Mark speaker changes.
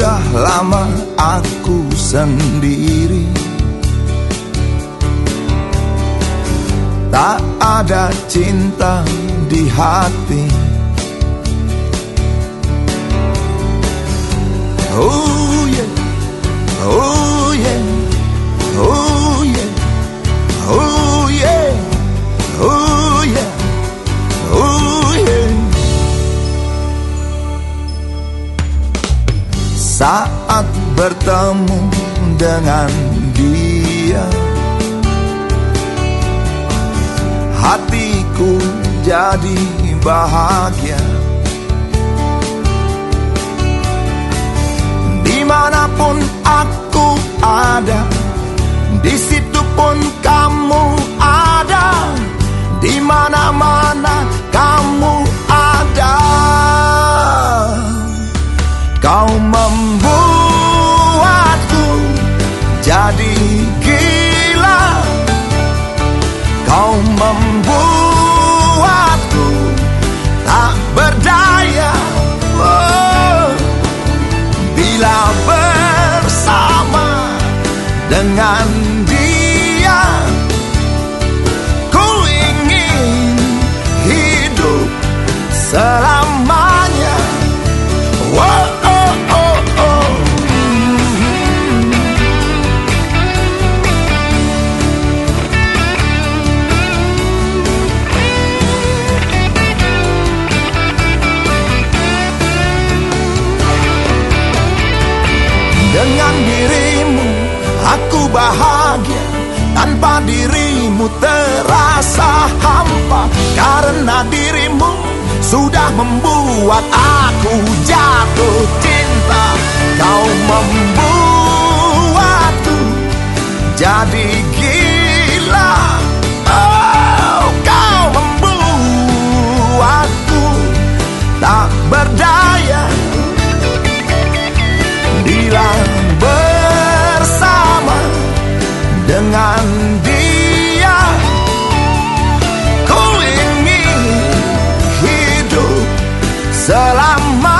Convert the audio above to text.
Speaker 1: Sudah lama aku sendiri. Tak ada cinta di hati Saat bertemu dengan dia. Hatiku jadi bahagia membuatku jadi gila. Kau membuatku tak berdaya. Oh, Bila dirimu. Aku bahagia Tanpa dirimu terasa hampa. Karena dirimu sudah membuat aku jatuh cinta. Kau membuatku jadi gila. Oh, kau membuatku tak berdaya selamanya